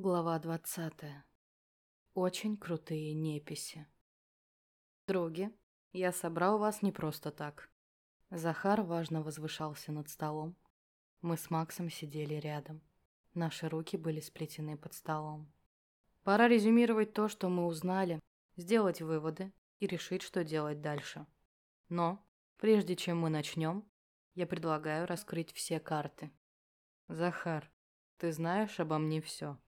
Глава двадцатая. Очень крутые неписи. Други, я собрал вас не просто так. Захар важно возвышался над столом. Мы с Максом сидели рядом. Наши руки были сплетены под столом. Пора резюмировать то, что мы узнали, сделать выводы и решить, что делать дальше. Но, прежде чем мы начнем, я предлагаю раскрыть все карты. Захар, ты знаешь обо мне все.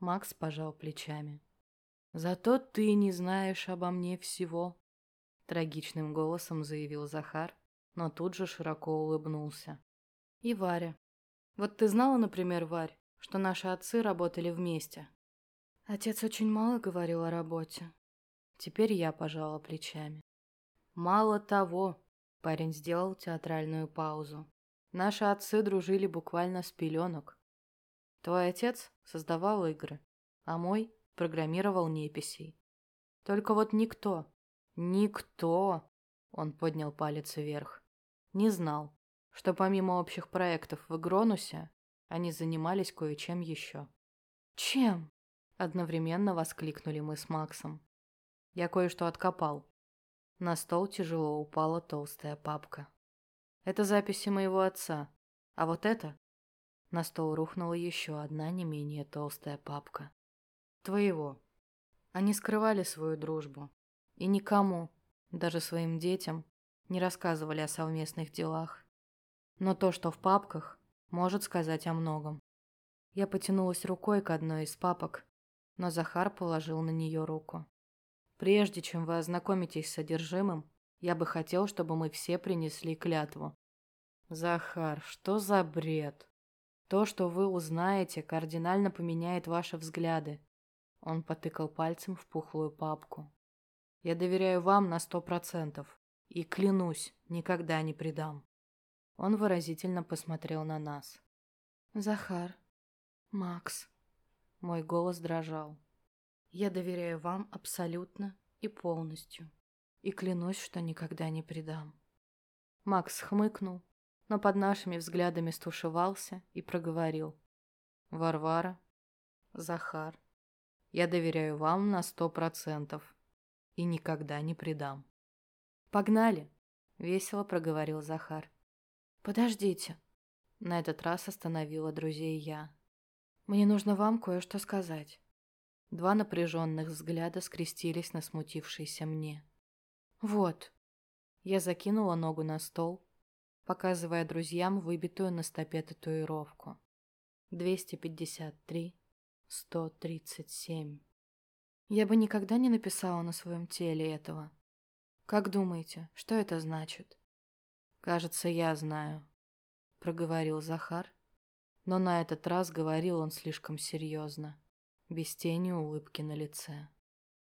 Макс пожал плечами. «Зато ты не знаешь обо мне всего», — трагичным голосом заявил Захар, но тут же широко улыбнулся. «И Варя. Вот ты знала, например, Варь, что наши отцы работали вместе?» Отец очень мало говорил о работе. Теперь я пожала плечами. «Мало того», — парень сделал театральную паузу. «Наши отцы дружили буквально с пеленок. Твой отец создавал игры, а мой программировал неписей. Только вот никто, никто, он поднял палец вверх, не знал, что помимо общих проектов в Игронусе, они занимались кое-чем еще. «Чем?» – одновременно воскликнули мы с Максом. Я кое-что откопал. На стол тяжело упала толстая папка. Это записи моего отца, а вот это на стол рухнула еще одна не менее толстая папка. Твоего. Они скрывали свою дружбу. И никому, даже своим детям, не рассказывали о совместных делах. Но то, что в папках, может сказать о многом. Я потянулась рукой к одной из папок, но Захар положил на нее руку. Прежде чем вы ознакомитесь с содержимым, я бы хотел, чтобы мы все принесли клятву. Захар, что за бред? То, что вы узнаете, кардинально поменяет ваши взгляды. Он потыкал пальцем в пухлую папку. Я доверяю вам на сто процентов. И клянусь, никогда не предам. Он выразительно посмотрел на нас. Захар, Макс. Мой голос дрожал. Я доверяю вам абсолютно и полностью. И клянусь, что никогда не предам. Макс хмыкнул, но под нашими взглядами стушевался и проговорил. «Варвара, Захар, я доверяю вам на сто процентов и никогда не предам». «Погнали!» — весело проговорил Захар. «Подождите!» — на этот раз остановила друзей я. «Мне нужно вам кое-что сказать». Два напряженных взгляда скрестились на смутившейся мне. «Вот». Я закинула ногу на стол, показывая друзьям выбитую на стопе татуировку. 253, 137. Я бы никогда не написала на своем теле этого. Как думаете, что это значит? Кажется, я знаю, проговорил Захар, но на этот раз говорил он слишком серьезно, без тени улыбки на лице.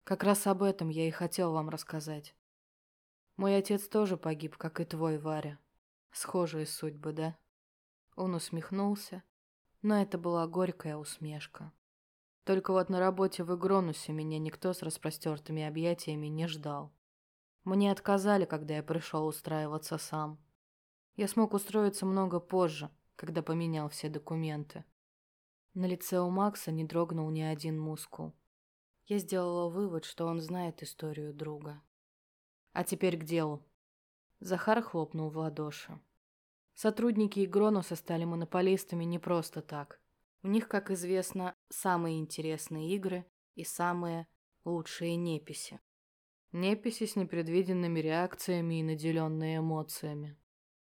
Как раз об этом я и хотел вам рассказать. Мой отец тоже погиб, как и твой, Варя. Схожие судьбы, да? Он усмехнулся, но это была горькая усмешка. Только вот на работе в Игронусе меня никто с распростертыми объятиями не ждал. Мне отказали, когда я пришел устраиваться сам. Я смог устроиться много позже, когда поменял все документы. На лице у Макса не дрогнул ни один мускул. Я сделала вывод, что он знает историю друга. А теперь к делу. Захар хлопнул в ладоши. Сотрудники Игронуса стали монополистами не просто так. У них, как известно, самые интересные игры и самые лучшие неписи. Неписи с непредвиденными реакциями и наделенные эмоциями.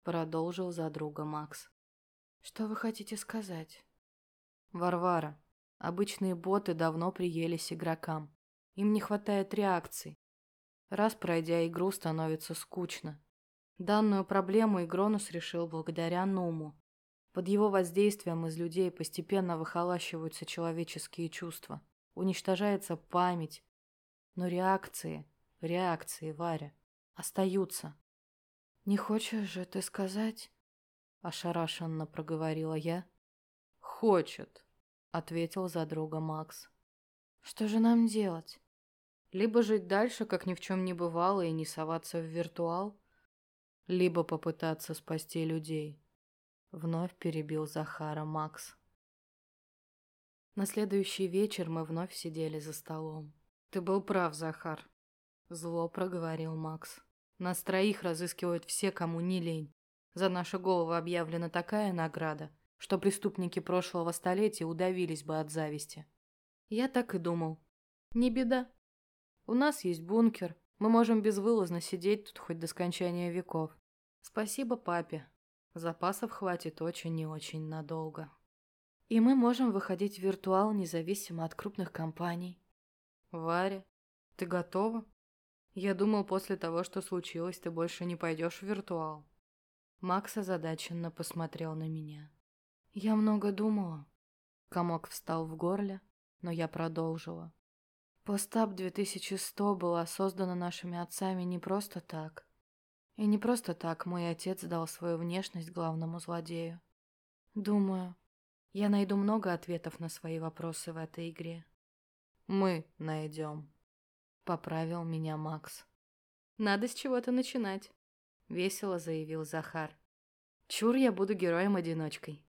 Продолжил за друга Макс. Что вы хотите сказать? Варвара. Обычные боты давно приелись игрокам. Им не хватает реакций. Раз пройдя игру, становится скучно. Данную проблему Игронус решил благодаря Нуму. Под его воздействием из людей постепенно выхолащиваются человеческие чувства, уничтожается память. Но реакции, реакции, Варя, остаются. «Не хочешь же ты сказать?» – ошарашенно проговорила я. «Хочет», – ответил за друга Макс. «Что же нам делать? Либо жить дальше, как ни в чем не бывало, и не соваться в виртуал?» Либо попытаться спасти людей. Вновь перебил Захара Макс. На следующий вечер мы вновь сидели за столом. «Ты был прав, Захар», — зло проговорил Макс. «Нас троих разыскивают все, кому не лень. За наши головы объявлена такая награда, что преступники прошлого столетия удавились бы от зависти». Я так и думал. «Не беда. У нас есть бункер, мы можем безвылазно сидеть тут хоть до скончания веков. Спасибо папе. Запасов хватит очень и очень надолго». И мы можем выходить в виртуал независимо от крупных компаний. Варя, ты готова? Я думал, после того, что случилось, ты больше не пойдешь в виртуал. Макс озадаченно посмотрел на меня. Я много думала. Комок встал в горле, но я продолжила. Постап 2100 была создана нашими отцами не просто так. И не просто так мой отец дал свою внешность главному злодею. Думаю, я найду много ответов на свои вопросы в этой игре. Мы найдем. Поправил меня Макс. Надо с чего-то начинать. Весело заявил Захар. Чур я буду героем-одиночкой.